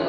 In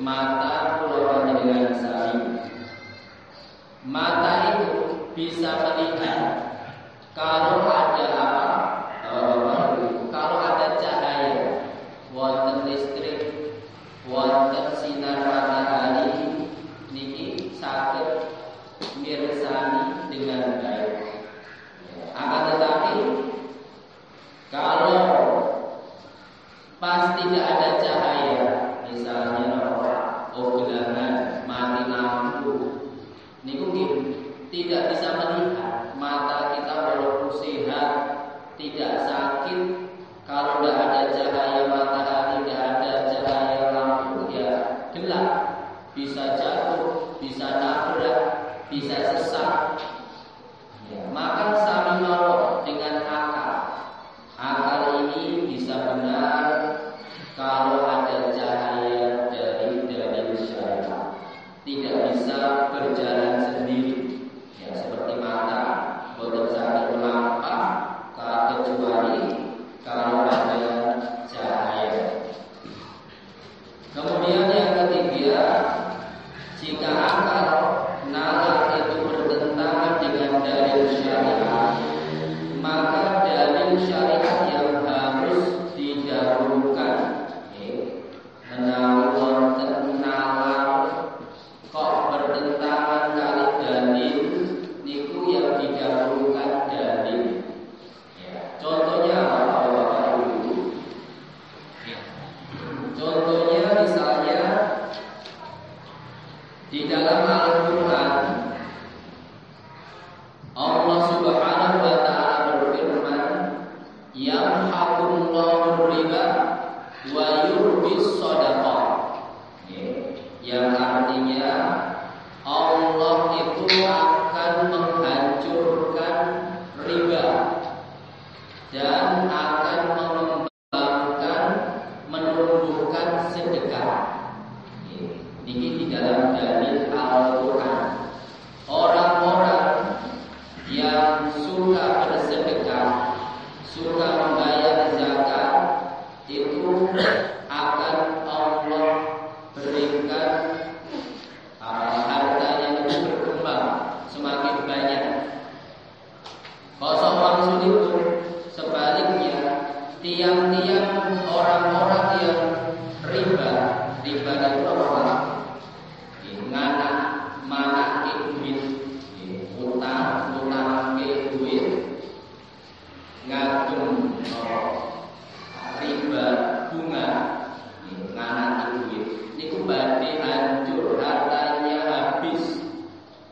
mata keluar dengan sayu. Mata itu bisa melihat kalau ada Niku tidak bisa melihat mata kita walaupun sehat tidak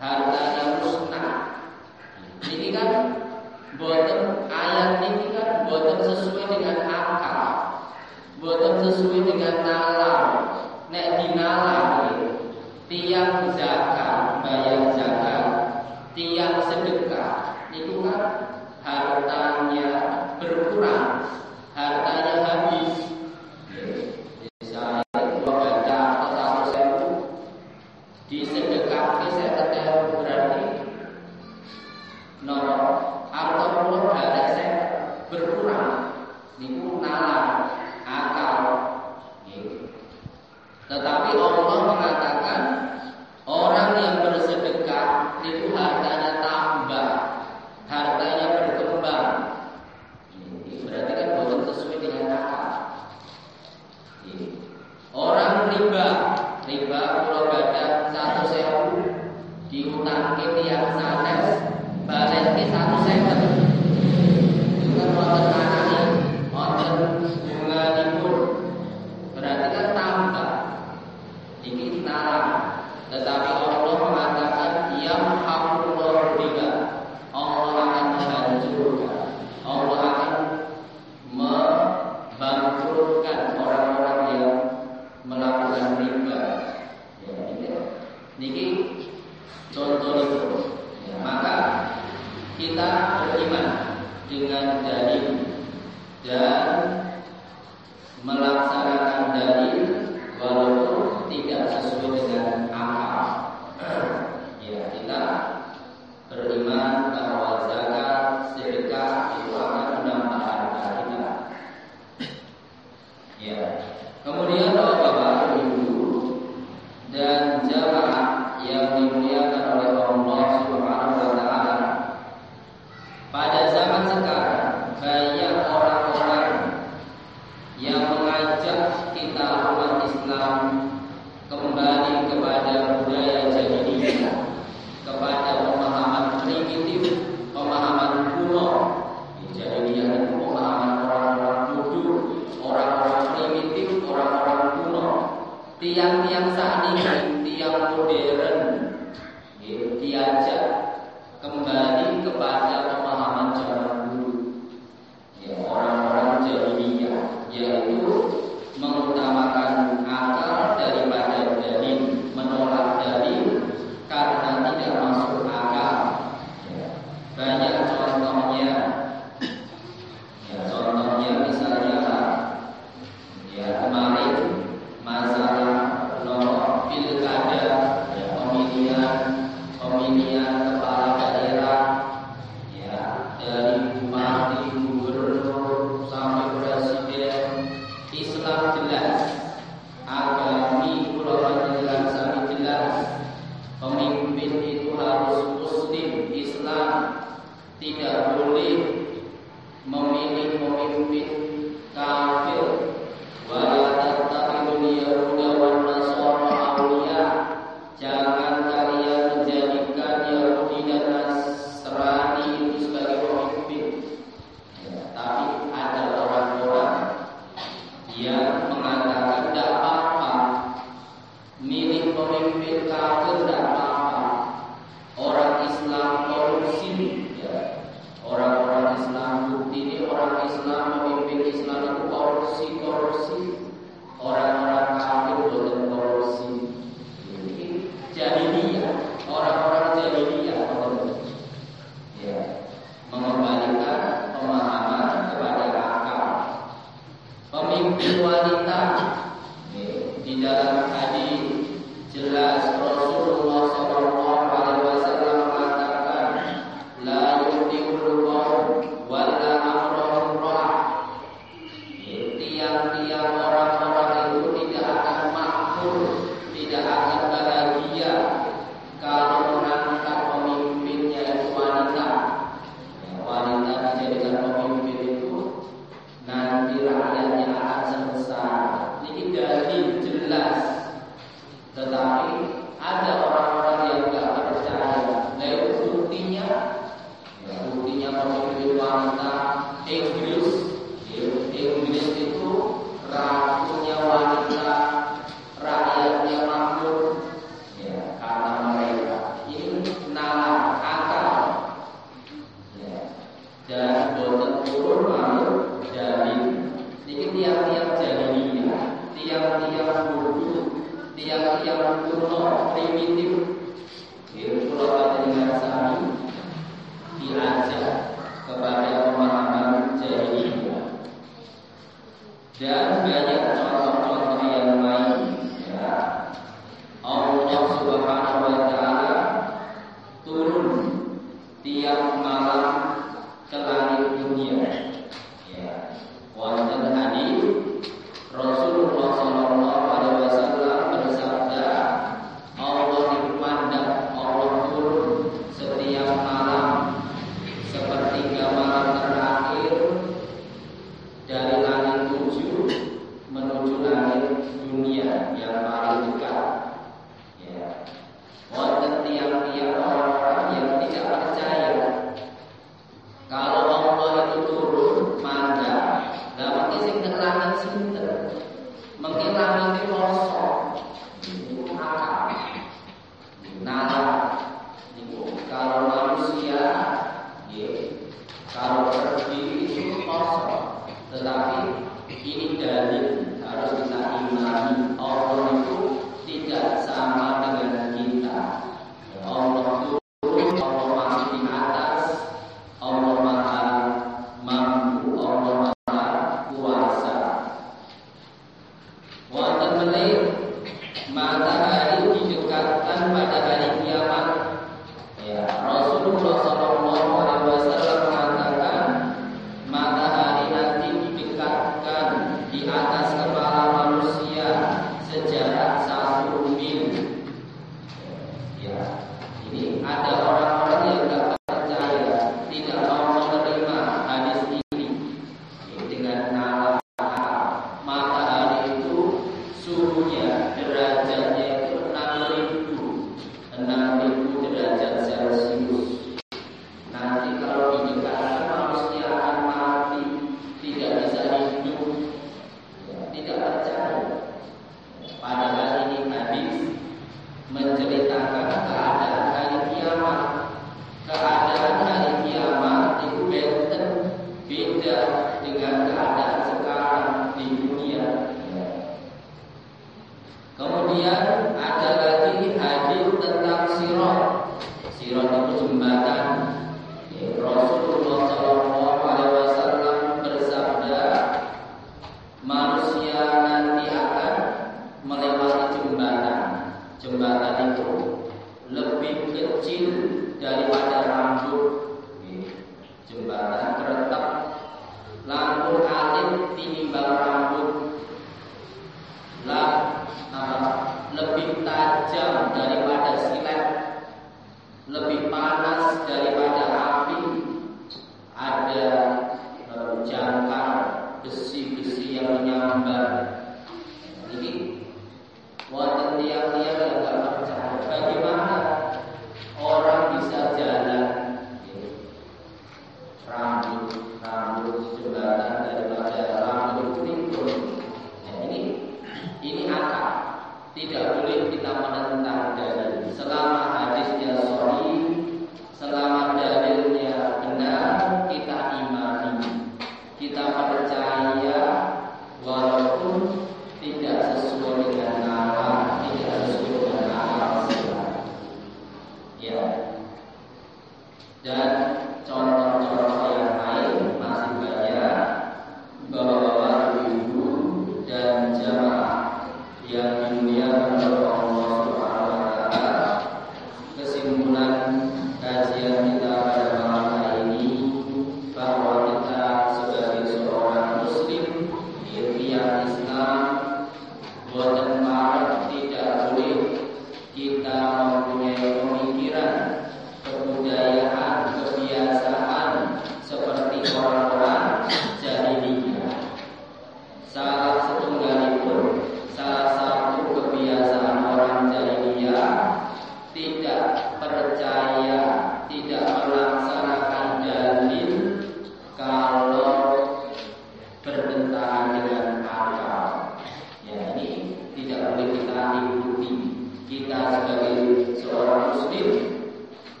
harta yang musnah ini kan boten alat ini kan boten sesuai dengan akal. Boten sesuai dengan nalar tiang-tiang jahiliyah tiang-tiang bodoh tiang-tiang kuno primitif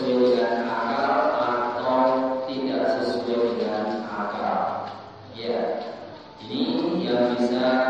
sesuai dengan akal atau tidak sesuai dengan akal. Ya, ini yang bisa